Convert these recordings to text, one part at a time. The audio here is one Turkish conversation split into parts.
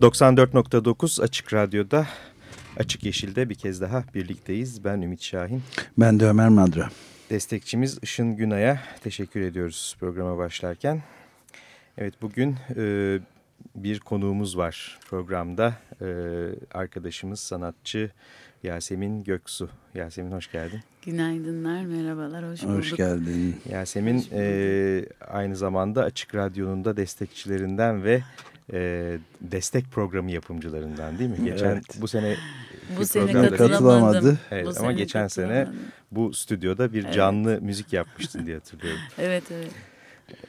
...94.9 Açık Radyo'da... ...Açık Yeşil'de bir kez daha birlikteyiz. Ben Ümit Şahin. Ben de Ömer Madra. Destekçimiz Işın Günay'a teşekkür ediyoruz programa başlarken. Evet bugün e, bir konuğumuz var programda. E, arkadaşımız sanatçı Yasemin Göksu. Yasemin hoş geldin. Günaydınlar, merhabalar, hoş bulduk. Hoş geldin. Yasemin hoş e, aynı zamanda Açık Radyo'nun da destekçilerinden ve e, destek programı yapımcılarından değil mi? Geçen evet. bu sene bu sene katılamadı. Evet, bu ama sene geçen sene bu stüdyoda bir evet. canlı müzik yapmıştın diye hatırlıyorum. evet evet.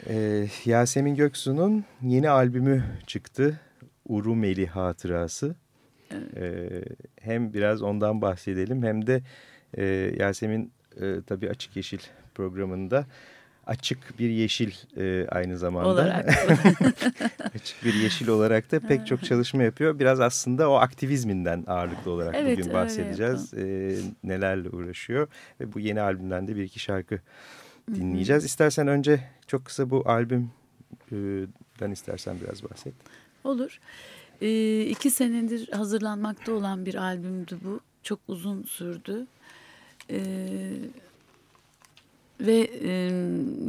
Ee, Yasemin Göksu'nun yeni albümü çıktı. Urumeli Hatırası. Evet. Ee, hem biraz ondan bahsedelim hem de e, Yasemin e, tabii Açık Yeşil programında açık bir yeşil e, aynı zamanda. Olarak. açık bir yeşil olarak da pek çok çalışma yapıyor. Biraz aslında o aktivizminden ağırlıklı olarak evet, bugün bahsedeceğiz. E, nelerle uğraşıyor ve bu yeni albümden de bir iki şarkı dinleyeceğiz. İstersen önce çok kısa bu albümden istersen biraz bahset. Olur. E, iki senedir hazırlanmakta olan bir albümdü bu. Çok uzun sürdü. Evet ve e,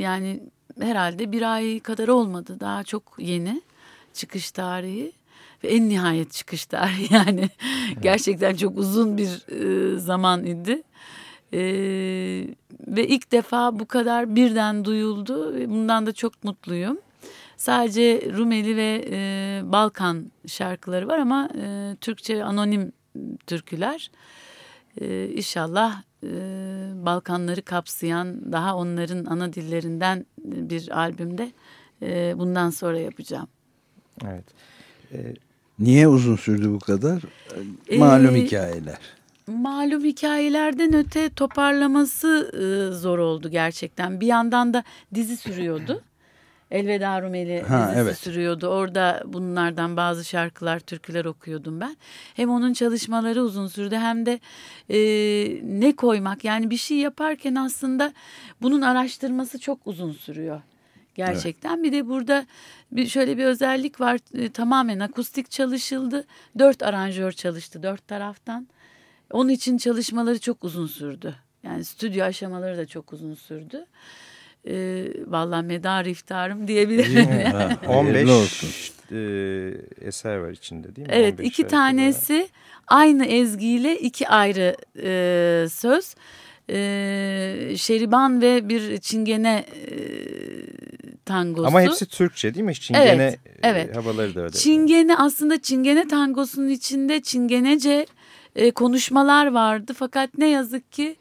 yani herhalde bir ay kadar olmadı. Daha çok yeni çıkış tarihi ve en nihayet çıkış tarihi yani evet. gerçekten çok uzun bir e, zaman idi. E, ve ilk defa bu kadar birden duyuldu. Bundan da çok mutluyum. Sadece Rumeli ve e, Balkan şarkıları var ama e, Türkçe anonim türküler. E, inşallah e, Balkanları kapsayan daha onların ana dillerinden bir albümde e, bundan sonra yapacağım. Evet. E, Niye uzun sürdü bu kadar? Malum e, hikayeler. Malum hikayelerden öte toparlaması e, zor oldu gerçekten. Bir yandan da dizi sürüyordu. Elveda Rumeli ha, dizisi evet. sürüyordu. Orada bunlardan bazı şarkılar, türküler okuyordum ben. Hem onun çalışmaları uzun sürdü hem de e, ne koymak yani bir şey yaparken aslında bunun araştırması çok uzun sürüyor. Gerçekten evet. bir de burada bir şöyle bir özellik var e, tamamen akustik çalışıldı. Dört aranjör çalıştı dört taraftan. Onun için çalışmaları çok uzun sürdü. Yani stüdyo aşamaları da çok uzun sürdü e, vallahi medar iftarım diyebilirim. Yani. 15 e, eser var içinde değil mi? Evet iki tanesi var. aynı ezgiyle iki ayrı e, söz. E, Şeriban ve bir Çingene e, tangosu. Ama hepsi Türkçe değil mi? Çingene evet, evet. havaları da öyle. Çingene aslında Çingene tangosunun içinde Çingenece e, konuşmalar vardı. Fakat ne yazık ki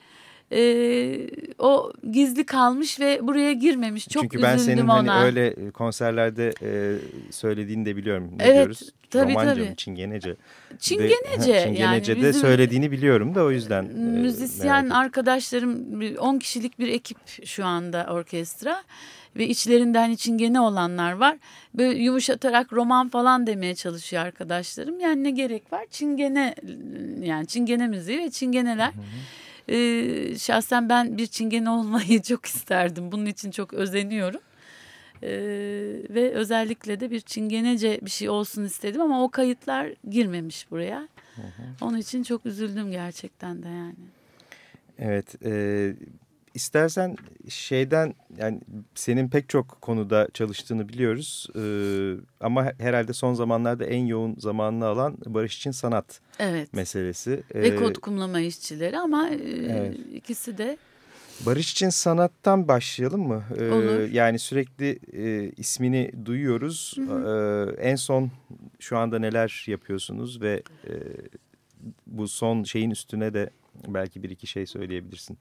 e, o gizli kalmış ve buraya girmemiş. Çok Çünkü ben senin hani ona. hani öyle konserlerde e, söylediğini de biliyorum. Ne evet, diyoruz? Tabii, Romanca tabii. mı? Çingenece. Çingenece. De, Çingenece yani de söylediğini biliyorum da o yüzden. Müzisyen e, arkadaşlarım 10 kişilik bir ekip şu anda orkestra ve içlerinde hani çingene olanlar var. Böyle yumuşatarak roman falan demeye çalışıyor arkadaşlarım. Yani ne gerek var? Çingene yani çingene müziği ve çingeneler. Hı hı. E, şahsen ben bir çingene olmayı çok isterdim. Bunun için çok özeniyorum. E, ve özellikle de bir çingenece bir şey olsun istedim ama o kayıtlar girmemiş buraya. Hı hı. Onun için çok üzüldüm gerçekten de yani. Evet, e, istersen şeyden yani senin pek çok konuda çalıştığını biliyoruz. Ee, ama herhalde son zamanlarda en yoğun zamanını alan barış için sanat evet. meselesi. Ee, Ve kod kumlama işçileri ama e, evet. ikisi de. Barış için sanattan başlayalım mı? Ee, Olur. Yani sürekli e, ismini duyuyoruz. Hı hı. Ee, en son şu anda neler yapıyorsunuz ve e, bu son şeyin üstüne de belki bir iki şey söyleyebilirsin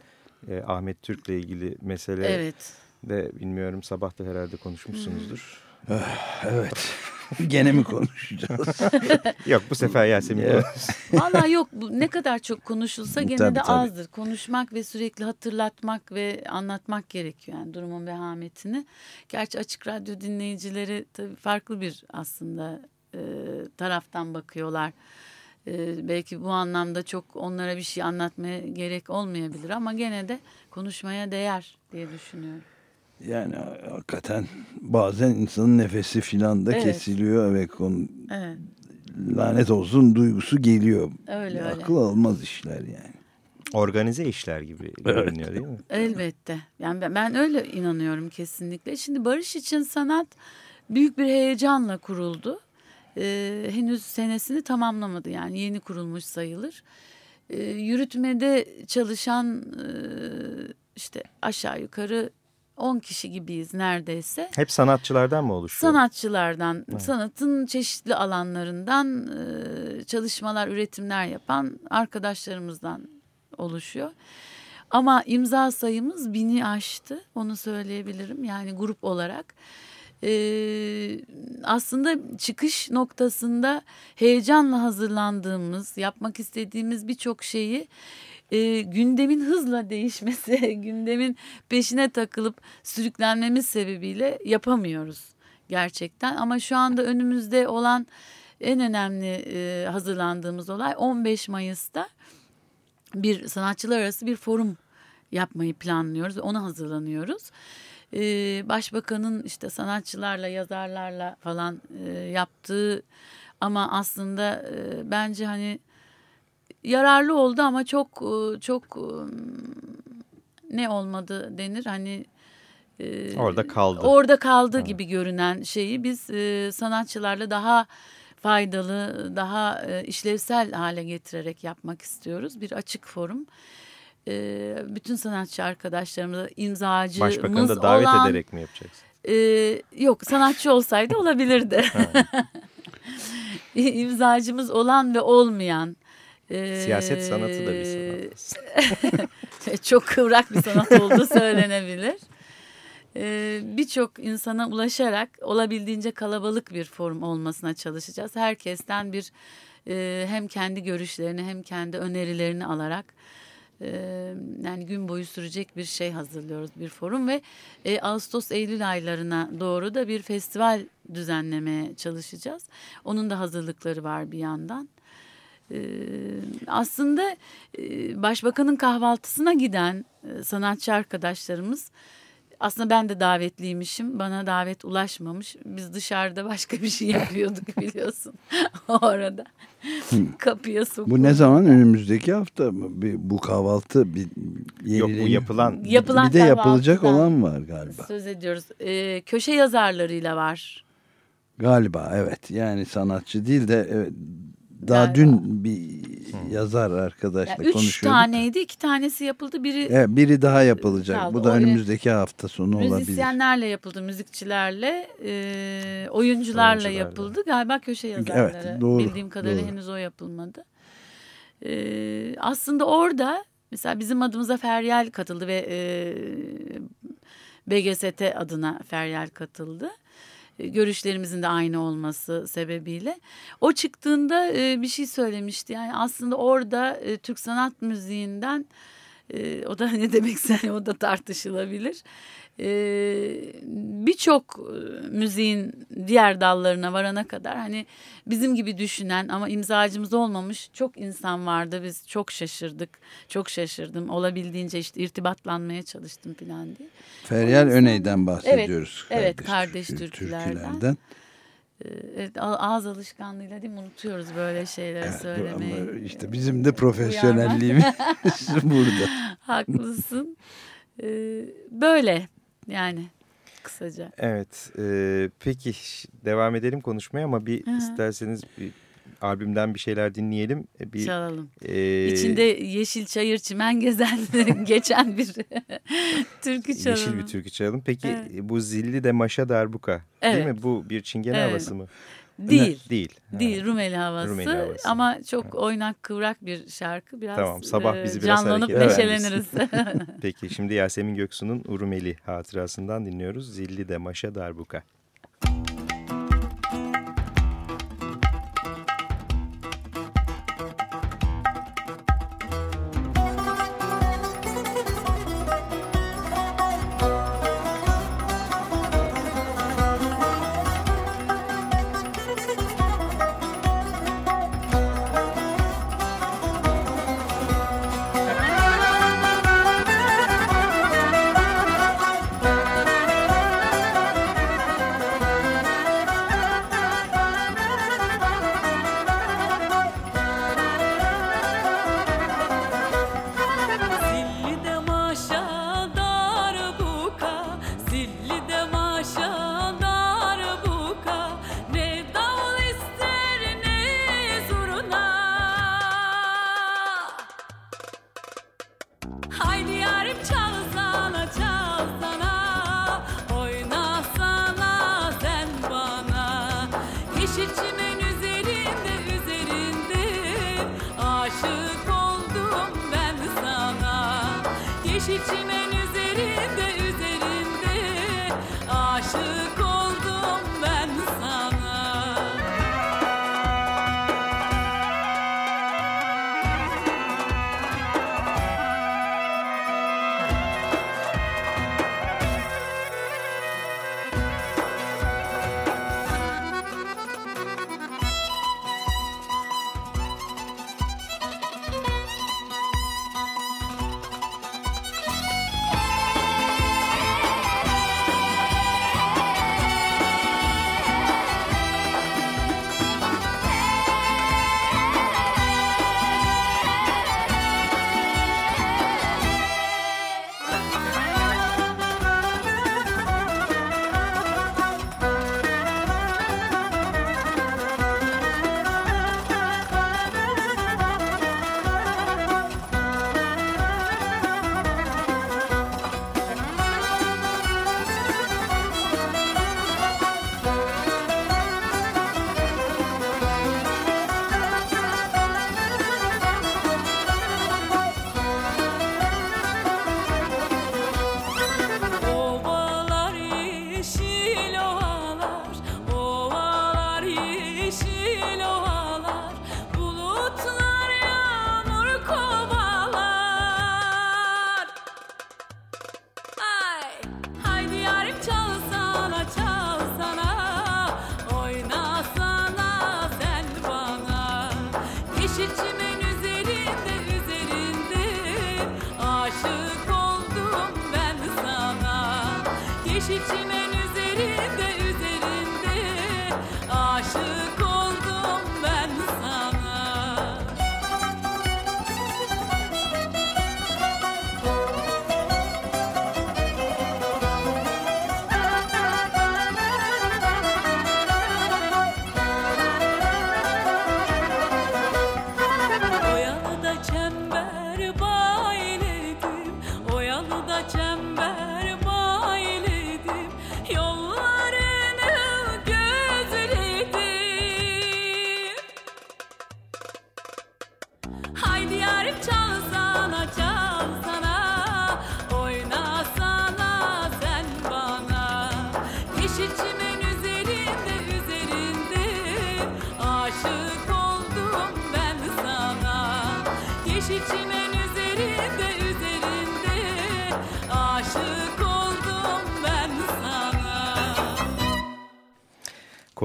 e, Ahmet Türk'le ilgili mesele evet. de bilmiyorum sabah da herhalde konuşmuşsunuzdur. Hmm. evet. Gene mi konuşacağız? Yok bu sefer Yasemin. Valla yok ne kadar çok konuşulsa gene Tabii, de tabii. azdır. Konuşmak ve sürekli hatırlatmak ve anlatmak gerekiyor yani durumun vehametini. Gerçi açık radyo dinleyicileri tabii farklı bir aslında e, taraftan bakıyorlar. E, belki bu anlamda çok onlara bir şey anlatmaya gerek olmayabilir ama gene de konuşmaya değer diye düşünüyorum. Yani hakikaten bazen insanın nefesi filan da Evet. kesiliyor ve konu, Evet lanet olsun duygusu geliyor. öyle öyle. Akıl almaz işler yani. Organize işler gibi görünüyor değil mi? Elbette. Yani ben, ben öyle inanıyorum kesinlikle. Şimdi barış için sanat büyük bir heyecanla kuruldu. Ee, henüz senesini tamamlamadı yani yeni kurulmuş sayılır. Ee, yürütmede çalışan e, işte aşağı yukarı 10 kişi gibiyiz neredeyse. Hep sanatçılardan mı oluşuyor? Sanatçılardan, sanatın çeşitli alanlarından e, çalışmalar, üretimler yapan arkadaşlarımızdan oluşuyor. Ama imza sayımız bini aştı, onu söyleyebilirim. Yani grup olarak. E, aslında çıkış noktasında heyecanla hazırlandığımız, yapmak istediğimiz birçok şeyi e, gündemin hızla değişmesi, gündemin peşine takılıp sürüklenmemiz sebebiyle yapamıyoruz gerçekten. Ama şu anda önümüzde olan en önemli e, hazırlandığımız olay 15 Mayıs'ta bir sanatçılar arası bir forum yapmayı planlıyoruz ve ona hazırlanıyoruz. Ee, Başbakanın işte sanatçılarla, yazarlarla falan e, yaptığı ama aslında e, bence hani yararlı oldu ama çok e, çok e, ne olmadı denir hani e, Orada kaldı. Orada kaldı gibi görünen şeyi biz e, sanatçılarla daha faydalı, daha e, işlevsel hale getirerek yapmak istiyoruz. Bir açık forum. E, bütün sanatçı arkadaşlarımıza imzacımız Başbakanı da davet olan, ederek mi yapacaksın? e, yok sanatçı olsaydı olabilirdi. imzacımız olan ve olmayan. e, Siyaset sanatı da bir sanat. çok kıvrak bir sanat olduğu söylenebilir. Ee, Birçok insana ulaşarak olabildiğince kalabalık bir forum olmasına çalışacağız. Herkesten bir e, hem kendi görüşlerini hem kendi önerilerini alarak yani gün boyu sürecek bir şey hazırlıyoruz bir forum ve e, Ağustos-Eylül aylarına doğru da bir festival düzenlemeye çalışacağız. Onun da hazırlıkları var bir yandan. Ee, aslında e, başbakanın kahvaltısına giden e, sanatçı arkadaşlarımız aslında ben de davetliymişim. Bana davet ulaşmamış. Biz dışarıda başka bir şey yapıyorduk biliyorsun. o arada kapıya sokulduk. Bu ne zaman? Önümüzdeki hafta mı? Bir, bu kahvaltı bir Yok bu yapılan Yapılan bir de yapılacak olan var galiba. Söz ediyoruz. Ee, köşe yazarlarıyla var. Galiba evet. Yani sanatçı değil de evet, daha Galiba. dün bir yazar arkadaşla Yani üç konuşuyorduk. taneydi. iki tanesi yapıldı. Biri Evet, biri daha yapılacak. Kaldı. Bu da O- önümüzdeki hafta sonu olabilir. müzisyenlerle yapıldı. Müzikçilerle, e, oyuncularla Oyuncularla. yapıldı. Galiba köşe yazarları. Evet, doğru, Bildiğim kadarıyla doğru. henüz o yapılmadı. E, aslında orada mesela bizim adımıza Feryal katıldı ve e, BGST adına Feryal katıldı. Görüşlerimizin de aynı olması sebebiyle. O çıktığında e, bir şey söylemişti. Yani aslında orada e, Türk sanat müziğinden e, o da ne demekse o da tartışılabilir. E, Birçok müziğin diğer dallarına varana kadar hani bizim gibi düşünen ama imzacımız olmamış çok insan vardı. Biz çok şaşırdık. Çok şaşırdım. Olabildiğince işte irtibatlanmaya çalıştım falan diye. Feryal Öney'den bahsediyoruz. evet, kardeş türkü- türkülerden. Ee, Evet, a- ağız alışkanlığıyla değil mi unutuyoruz böyle şeyleri Evet, söylemeyi. ama işte bizim de profesyonelliğimiz burada. Haklısın. Ee, böyle yani kısaca. Evet. e, peki devam edelim konuşmaya ama bir Hı hı. isterseniz bir albümden bir şeyler dinleyelim. E, Bir Çalalım. e, İçinde yeşil çayır çimen gezen geçen bir türkü çalalım. yeşil bir türkü çalalım. Peki Evet. e, bu zilli de maşa darbuka değil Evet. mi? Bu bir çingene Evet. havası mı? Değil. Değil. Ha. Değil Rumeli havası, Rumeli havası. ama çok oynak kıvrak bir şarkı. Biraz Tamam, sabah e, bizi biraz canlanıp neşeleniriz. Peki şimdi Yasemin Göksu'nun Urumeli hatırasından dinliyoruz. Zilli de maşa darbuka.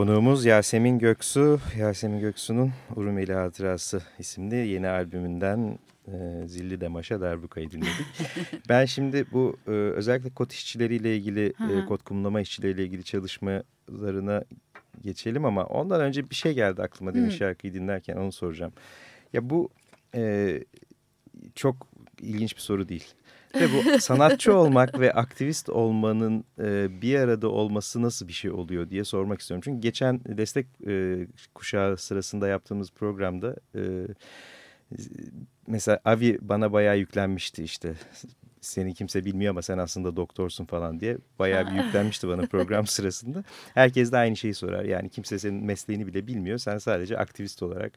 Konuğumuz Yasemin Göksu. Yasemin Göksu'nun Urumeli Hatırası isimli yeni albümünden e, Zilli Demaş'a Darbuka'yı dinledik. ben şimdi bu e, özellikle kot işçileriyle ilgili, e, kot kumlama işçileriyle ilgili çalışmalarına geçelim ama ondan önce bir şey geldi aklıma demin şarkıyı dinlerken onu soracağım. Ya bu e, çok ilginç bir soru değil. Ve bu sanatçı olmak ve aktivist olmanın e, bir arada olması nasıl bir şey oluyor diye sormak istiyorum. Çünkü geçen destek e, kuşağı sırasında yaptığımız programda e, mesela Avi bana bayağı yüklenmişti işte. Seni kimse bilmiyor ama sen aslında doktorsun falan diye bayağı bir yüklenmişti bana program sırasında. Herkes de aynı şeyi sorar. Yani kimse senin mesleğini bile bilmiyor. Sen sadece aktivist olarak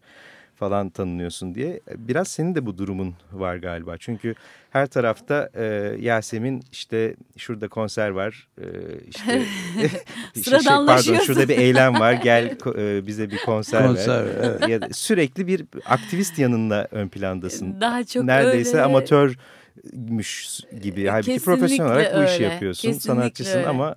falan tanınıyorsun diye. Biraz senin de bu durumun var galiba. Çünkü her tarafta e, Yasemin işte şurada konser var. E, işte, işte şey, pardon şurada bir eylem var. Gel e, bize bir konser, konser ver. Evet. Ya, sürekli bir aktivist yanında ön plandasın. Daha çok Neredeyse öyle. Amatörmüş gibi. Halbuki profesyonel olarak bu işi yapıyorsun. Kesinlikle sanatçısın öyle. ama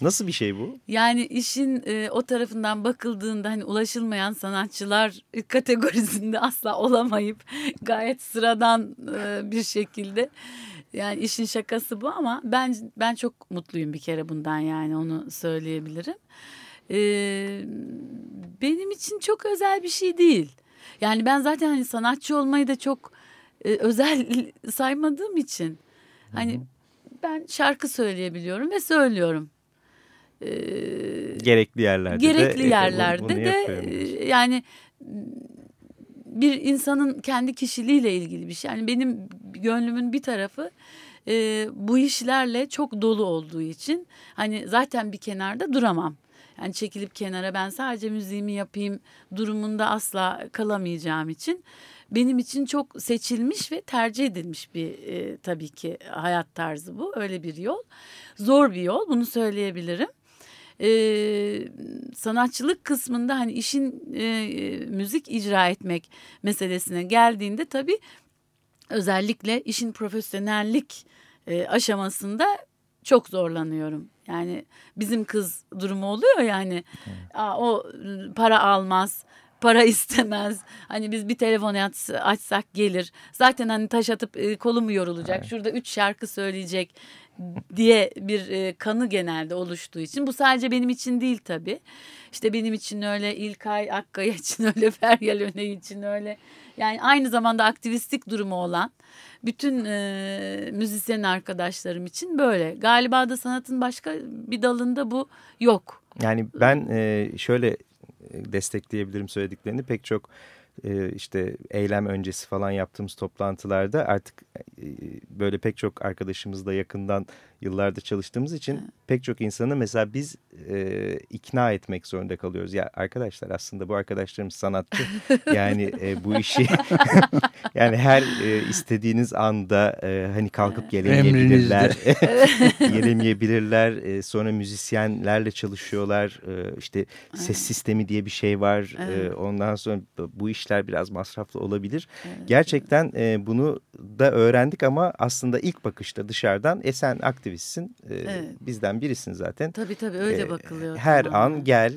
Nasıl bir şey bu? Yani işin e, o tarafından bakıldığında hani ulaşılmayan sanatçılar kategorisinde asla olamayıp gayet sıradan e, bir şekilde yani işin şakası bu ama ben ben çok mutluyum bir kere bundan yani onu söyleyebilirim. E, benim için çok özel bir şey değil. Yani ben zaten hani sanatçı olmayı da çok e, özel saymadığım için hani ben şarkı söyleyebiliyorum ve söylüyorum. e, gerekli yerlerde gerekli de, yerlerde bunu, bunu de e, yani bir insanın kendi kişiliğiyle ilgili bir şey. Yani benim gönlümün bir tarafı e, bu işlerle çok dolu olduğu için hani zaten bir kenarda duramam. Yani çekilip kenara ben sadece müziğimi yapayım durumunda asla kalamayacağım için benim için çok seçilmiş ve tercih edilmiş bir e, tabii ki hayat tarzı bu. Öyle bir yol. Zor bir yol bunu söyleyebilirim. E, sanatçılık kısmında hani işin e, müzik icra etmek meselesine geldiğinde tabii özellikle işin profesyonellik e, aşamasında çok zorlanıyorum. Yani bizim kız durumu oluyor yani. Aa, o para almaz, para istemez. Hani biz bir telefon açsak gelir. Zaten hani taş atıp e, kolum yorulacak. Evet. Şurada üç şarkı söyleyecek diye bir e, kanı genelde oluştuğu için. Bu sadece benim için değil tabii. İşte benim için öyle, İlkay Akkaya için öyle, Feryal Öney için öyle. Yani aynı zamanda aktivistlik durumu olan bütün e, müzisyen arkadaşlarım için böyle. Galiba da sanatın başka bir dalında bu yok. Yani ben e, şöyle destekleyebilirim söylediklerini. Pek çok e, işte eylem öncesi falan yaptığımız toplantılarda artık e, böyle pek çok arkadaşımızla yakından yıllarda çalıştığımız için evet. pek çok insanı mesela biz e, ikna etmek zorunda kalıyoruz. Ya arkadaşlar aslında bu arkadaşlarımız sanatçı. yani e, bu işi yani her e, istediğiniz anda e, hani kalkıp gelemeyebilirler. gelemeyebilirler. E, sonra müzisyenlerle çalışıyorlar. E, işte ses sistemi diye bir şey var. Evet. E, ondan sonra bu işler biraz masraflı olabilir. Evet. Gerçekten e, bunu da öğrendik ama aslında ilk bakışta dışarıdan esen aktif aktivistsin. E, evet. Bizden birisin zaten. Tabii tabii öyle e, bakılıyor. Her tamamen. an gel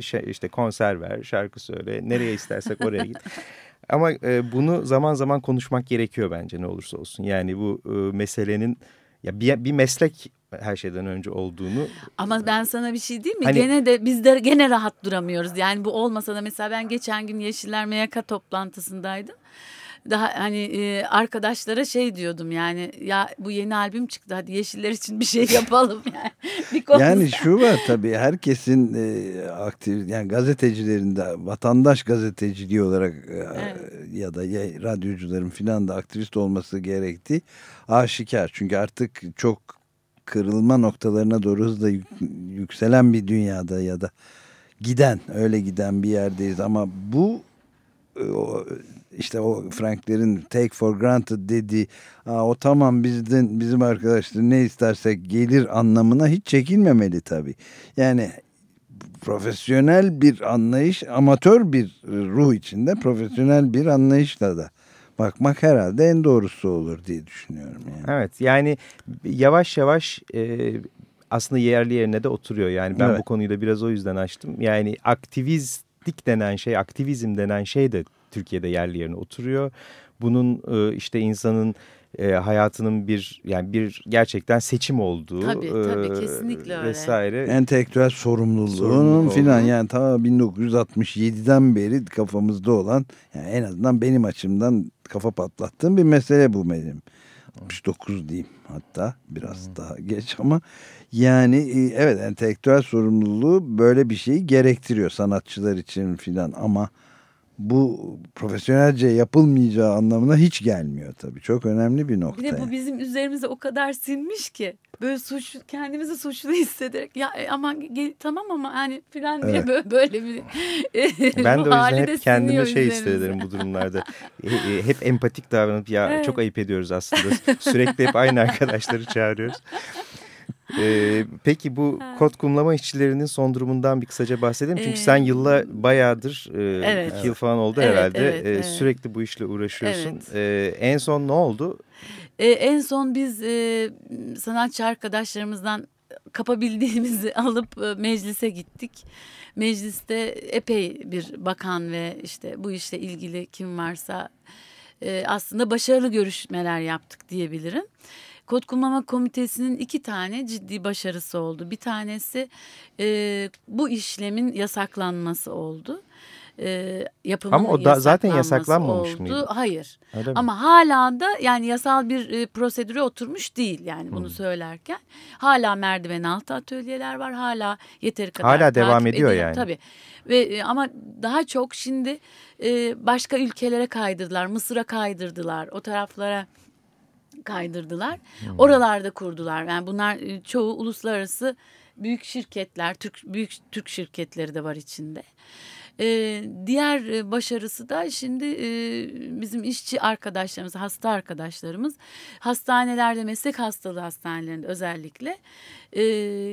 şey, işte konser ver, şarkı söyle. Nereye istersek oraya git. Ama e, bunu zaman zaman konuşmak gerekiyor bence ne olursa olsun. Yani bu e, meselenin ya bir, bir meslek her şeyden önce olduğunu. Ama ben sana bir şey diyeyim mi? Hani, gene de biz de gene rahat duramıyoruz. Yani bu olmasa da mesela ben geçen gün Yeşiller MYK toplantısındaydım daha hani e, arkadaşlara şey diyordum yani ya bu yeni albüm çıktı hadi Yeşiller için bir şey yapalım yani. bir yani şu var tabii herkesin e, aktif yani gazetecilerin de vatandaş gazeteciliği olarak e, evet. ya da ya, radyocuların filan da aktivist olması gerektiği aşikar. Çünkü artık çok kırılma noktalarına doğru hızla yükselen bir dünyada ya da giden öyle giden bir yerdeyiz ama bu işte o Franklerin take for granted dediği Aa, o tamam bizden bizim arkadaşlar ne istersek gelir anlamına hiç çekilmemeli tabii. Yani profesyonel bir anlayış amatör bir ruh içinde profesyonel bir anlayışla da bakmak herhalde en doğrusu olur diye düşünüyorum. Yani. Evet yani yavaş yavaş e, aslında yerli yerine de oturuyor. Yani ben evet. bu konuyu da biraz o yüzden açtım. Yani aktivistlik denen şey aktivizm denen şey de Türkiye'de yerli yerine oturuyor. Bunun e, işte insanın e, hayatının bir yani bir gerçekten seçim olduğu tabii, tabii, e, kesinlikle öyle. vesaire. Entelektüel sorumluluğunun filan yani ta 1967'den beri kafamızda olan yani en azından benim açımdan kafa patlattığım bir mesele bu benim. 69 diyeyim hatta biraz hmm. daha geç ama yani e, evet entelektüel sorumluluğu böyle bir şeyi gerektiriyor sanatçılar için filan ama bu profesyonelce yapılmayacağı anlamına hiç gelmiyor tabii. Çok önemli bir nokta. Bir de bu bizim üzerimize o kadar sinmiş ki böyle suç kendimizi suçlu hissederek ya e, ama tamam ama hani falan diye evet. böyle, böyle bir e, Ben de o yüzden hep kendime şey hissederim bu durumlarda. E, hep empatik davranıp ya evet. çok ayıp ediyoruz aslında. Sürekli hep aynı arkadaşları çağırıyoruz. Ee, peki bu kod kumlama işçilerinin son durumundan bir kısaca bahsedelim. Çünkü ee, sen yılla bayağıdır, e, evet. iki yıl falan oldu evet, herhalde. Evet, evet. Sürekli bu işle uğraşıyorsun. Evet. Ee, en son ne oldu? Ee, en son biz e, sanatçı arkadaşlarımızdan kapabildiğimizi alıp meclise gittik. Mecliste epey bir bakan ve işte bu işle ilgili kim varsa e, aslında başarılı görüşmeler yaptık diyebilirim. Kod Kullanma Komitesi'nin iki tane ciddi başarısı oldu. Bir tanesi e, bu işlemin yasaklanması oldu. e, yapımının Ama o da zaten yasaklanmamış oldu. mıydı? Hayır. Öyle mi? Ama hala da yani yasal bir e, prosedüre oturmuş değil yani Hmm. bunu söylerken. Hala merdiven altı atölyeler var. Hala yeteri kadar Hala devam ediyor edilen- yani. Tabii. Ve e, ama daha çok şimdi e, başka ülkelere kaydırdılar. Mısır'a kaydırdılar. O taraflara kaydırdılar. Hmm. Oralarda kurdular. Yani bunlar e, çoğu uluslararası büyük şirketler, Türk büyük Türk şirketleri de var içinde. Ee, diğer e, başarısı da şimdi e, bizim işçi arkadaşlarımız, hasta arkadaşlarımız hastanelerde, meslek hastalığı hastanelerinde özellikle e,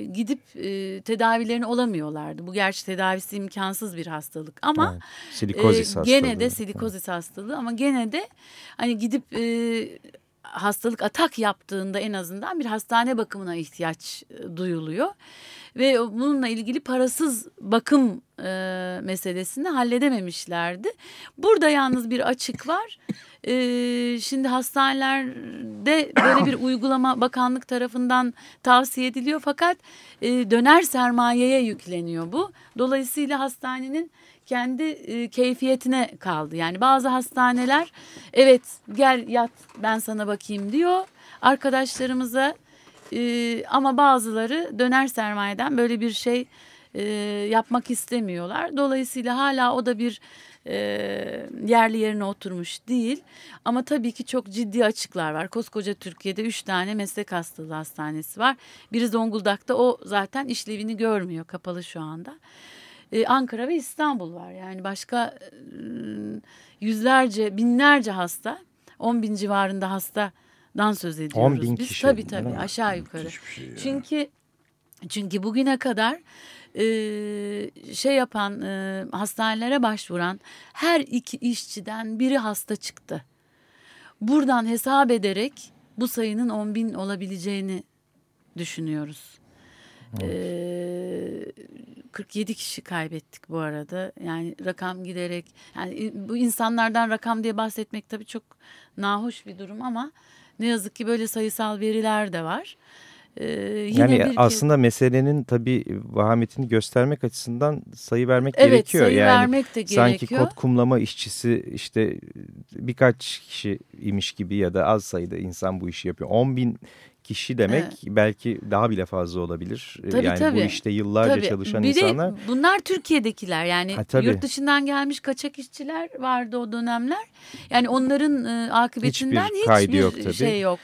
gidip e, tedavilerini olamıyorlardı. Bu gerçi tedavisi imkansız bir hastalık ama Evet. Silikozis hastalığı. Gene de silikozis hastalığı ama gene de hani gidip e, hastalık atak yaptığında en azından bir hastane bakımına ihtiyaç e, duyuluyor. Ve bununla ilgili parasız bakım e, meselesini halledememişlerdi. Burada yalnız bir açık var. E, şimdi hastanelerde böyle bir uygulama bakanlık tarafından tavsiye ediliyor. Fakat e, döner sermayeye yükleniyor bu. Dolayısıyla hastanenin kendi e, keyfiyetine kaldı. Yani bazı hastaneler evet gel yat ben sana bakayım diyor arkadaşlarımıza e, ama bazıları döner sermayeden böyle bir şey e, yapmak istemiyorlar. Dolayısıyla hala o da bir e, yerli yerine oturmuş değil. Ama tabii ki çok ciddi açıklar var. Koskoca Türkiye'de üç tane meslek hastalığı hastanesi var. Biri Zonguldak'ta o zaten işlevini görmüyor kapalı şu anda. Ee, Ankara ve İstanbul var. Yani başka e, yüzlerce, binlerce hasta, 10 bin civarında hastadan söz ediyoruz. 10 bin biz. kişi, Tabii tabii aşağı yukarı. Şey ya. Çünkü çünkü bugüne kadar e, şey yapan e, hastanelere başvuran her iki işçiden biri hasta çıktı. Buradan hesap ederek bu sayının 10 bin olabileceğini düşünüyoruz. Ee, 47 kişi kaybettik bu arada. Yani rakam giderek yani bu insanlardan rakam diye bahsetmek tabii çok nahoş bir durum ama ne yazık ki böyle sayısal veriler de var. Ee, yine Yani bir aslında meselenin tabii vahametini göstermek açısından sayı vermek evet, gerekiyor. sayı yani vermek de sanki gerekiyor. kod kumlama işçisi işte birkaç kişi imiş gibi ya da az sayıda insan bu işi yapıyor. 10 bin kişi demek Evet. belki daha bile fazla olabilir. Tabii, yani bu tabii. işte yıllarca Tabii. çalışan bir de insanlar. bunlar Türkiye'dekiler yani Ha, tabii. yurt dışından gelmiş kaçak işçiler vardı o dönemler. Yani onların e, akıbetinden Hiçbir hiçbir, kaydı yok tabii. şey yok.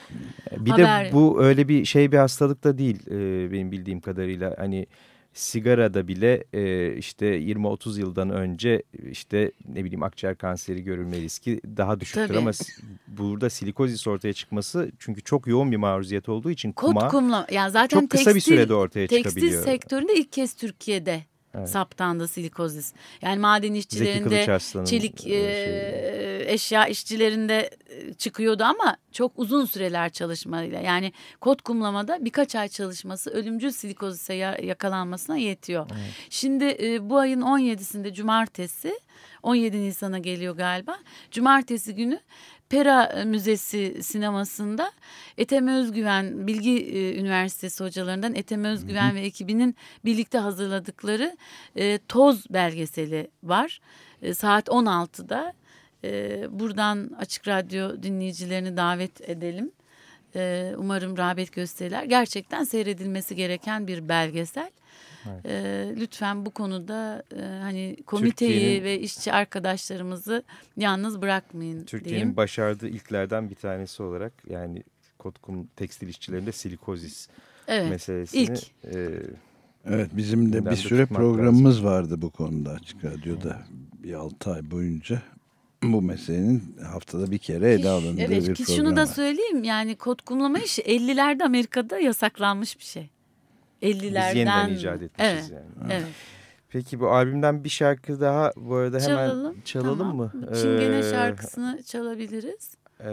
Bir haber- de bu öyle bir şey bir hastalık da değil e, benim bildiğim kadarıyla. Hani sigarada bile e, işte 20-30 yıldan önce işte ne bileyim akciğer kanseri görülme riski daha düşüktür. Tabii. Ama burada silikozis ortaya çıkması çünkü çok yoğun bir maruziyet olduğu için Kod kuma kumla yani zaten çok kısa tekstil, bir sürede ortaya tekstil çıkabiliyor. sektöründe ilk kez Türkiye'de Evet. saptandı silikozis. Yani maden işçilerinde çelik e, e, eşya işçilerinde çıkıyordu ama çok uzun süreler çalışmayla. Yani kod kumlamada birkaç ay çalışması ölümcül silikozise ya- yakalanmasına yetiyor. Şimdi e, bu ayın 17'sinde cumartesi 17 Nisan'a geliyor galiba. Cumartesi günü Pera Müzesi sinemasında Ethem Özgüven Bilgi e, Üniversitesi hocalarından Ethem Özgüven ve ekibinin birlikte hazırladıkları e, Toz belgeseli var. E, saat 16'da e, buradan Açık Radyo dinleyicilerini davet edelim. E, umarım rağbet gösterirler. Gerçekten seyredilmesi gereken bir belgesel. E, lütfen bu konuda e, hani komiteyi ve işçi arkadaşlarımızı yalnız bırakmayın Türkiye'nin başardığı ilklerden bir tanesi olarak yani Kotkum tekstil işçilerinde silikozis Evet. meselesini ilk. e, Evet bizim de bir süre programımız vardı bu konuda Açık Radyo'da. Bir 6 ay boyunca bu meselenin haftada bir kere ele alındığı evet, bir program şunu da söyleyeyim yani kod kumlama işi 50'lerde Amerika'da yasaklanmış bir şey. 50'lerden. biz yeniden icat etmişiz Evet. yani. Evet. Peki bu albümden bir şarkı daha bu arada hemen Çalalım. çalalım Tamam. mı? Çingene Ee, şarkısını çalabiliriz. e,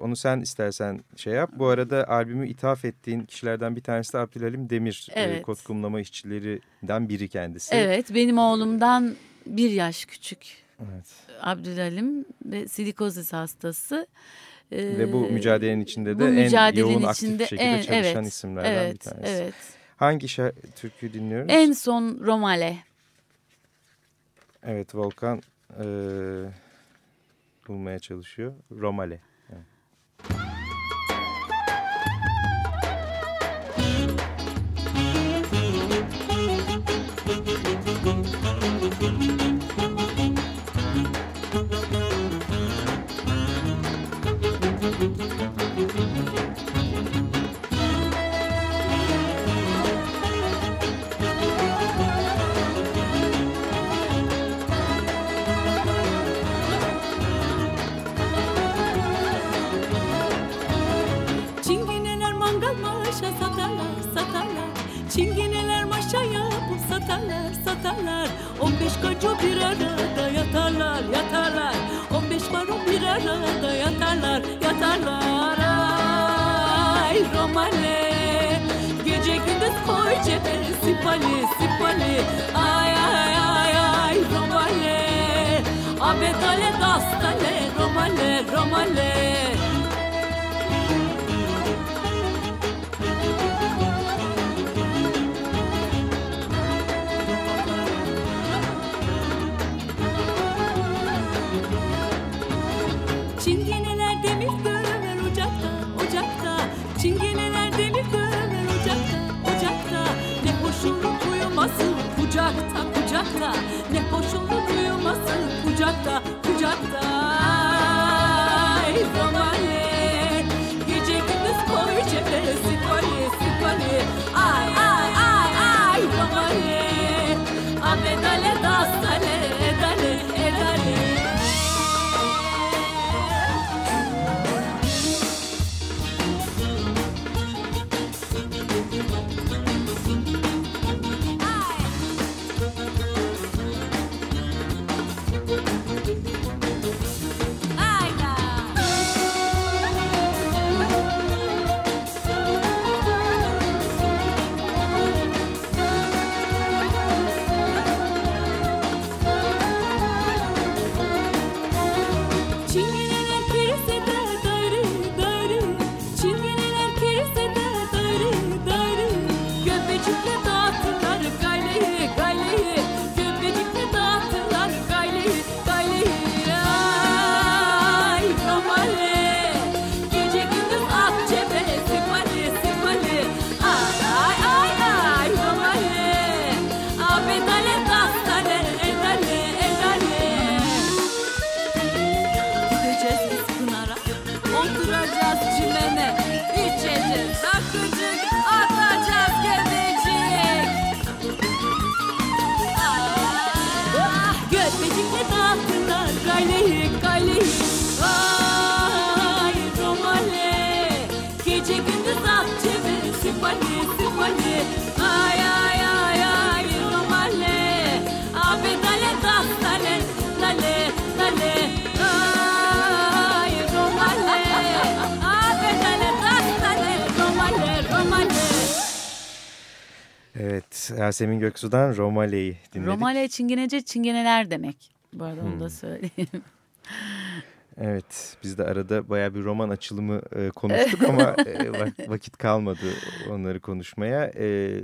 onu sen istersen şey yap. Bu arada albümü ithaf ettiğin kişilerden bir tanesi de Abdülhalim Demir. E, Evet. Kot kumlama işçilerinden biri kendisi. Evet benim oğlumdan bir yaş küçük Evet. Abdülalim ve silikozis hastası. Ee, Ve bu mücadelenin içinde de bu en yoğun aktif içinde şekilde en- çalışan evet, isimlerden evet, bir tanesi. Evet. Hangi şarkı, türkü dinliyoruz? En son Romale. Evet Volkan e, bulmaya çalışıyor. Romale. Abedale dastale romale romale Evet Yasemin Göksu'dan Romale'yi dinledik. Romale çingenece çingeneler demek. Bu arada onu Hmm. da söyleyeyim. Evet biz de arada baya bir roman açılımı e, konuştuk ama e, vak- vakit kalmadı onları konuşmaya. E,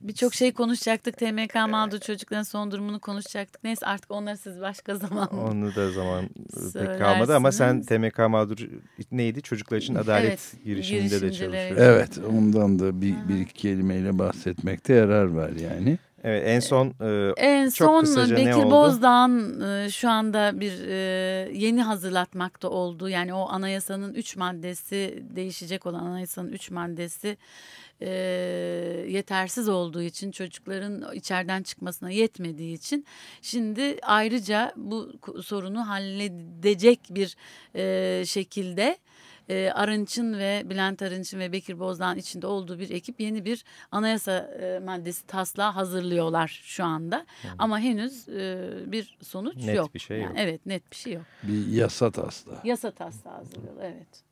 Birçok şey konuşacaktık. TMK mağdur çocukların son durumunu konuşacaktık. Neyse artık onları siz başka zaman. onu da zaman e, pek kalmadı ama sen. TMK mağdur neydi? Çocuklar için Adalet Evet, girişiminde de çalışıyorsun. Evet ondan da bir, bir iki kelimeyle bahsetmekte yarar var yani. Evet en son e, En Çok son kısaca ne Bekir oldu? Bozdağ'ın e, şu anda bir e, yeni hazırlatmakta olduğu yani o anayasanın üç maddesi değişecek olan anayasanın üç maddesi e, yetersiz olduğu için çocukların içeriden çıkmasına yetmediği için şimdi ayrıca bu sorunu halledecek bir e, şekilde e, Arınç'ın ve Bülent Arınç'ın ve Bekir Bozdağ'ın içinde olduğu bir ekip yeni bir anayasa e, maddesi taslağı hazırlıyorlar şu anda. Ama henüz e, bir sonuç Net yok. bir şey Yani yok. Evet net bir şey yok. Bir yasa taslağı. Yasa taslağı hazırlıyorlar evet.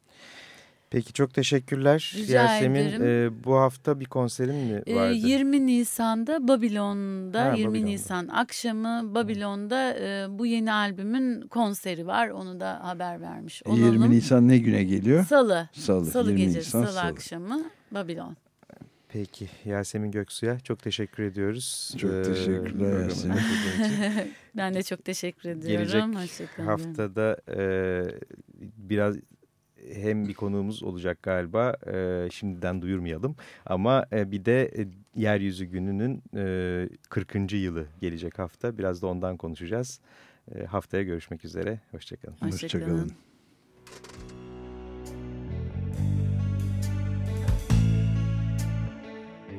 Peki çok teşekkürler. Rica Yasemin ederim. e, bu hafta bir konserin mi E, vardı? 20 Nisan'da Babilon'da Ha, 20 Babilon'da. Nisan akşamı Babilon'da e, bu yeni albümün konseri var. Onu da haber vermiş olalım. 20 Nisan ne güne geliyor? Salı. Salı. Salı 20 gecesi, Nisan salı, Salı. akşamı Babilon. Peki Yasemin Göksu'ya çok teşekkür ediyoruz. Çok Ee, teşekkürler Yasemin. Ben de çok teşekkür ediyorum. Gelecek Hoşçakalın. haftada e, biraz hem bir konuğumuz olacak galiba e, şimdiden duyurmayalım ama e, bir de e, Yeryüzü Günü'nün e, 40. yılı gelecek hafta biraz da ondan konuşacağız. E, haftaya görüşmek üzere hoşçakalın. Hoşçakalın. Hoşçakalın.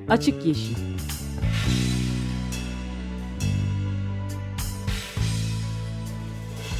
Açık Yeşil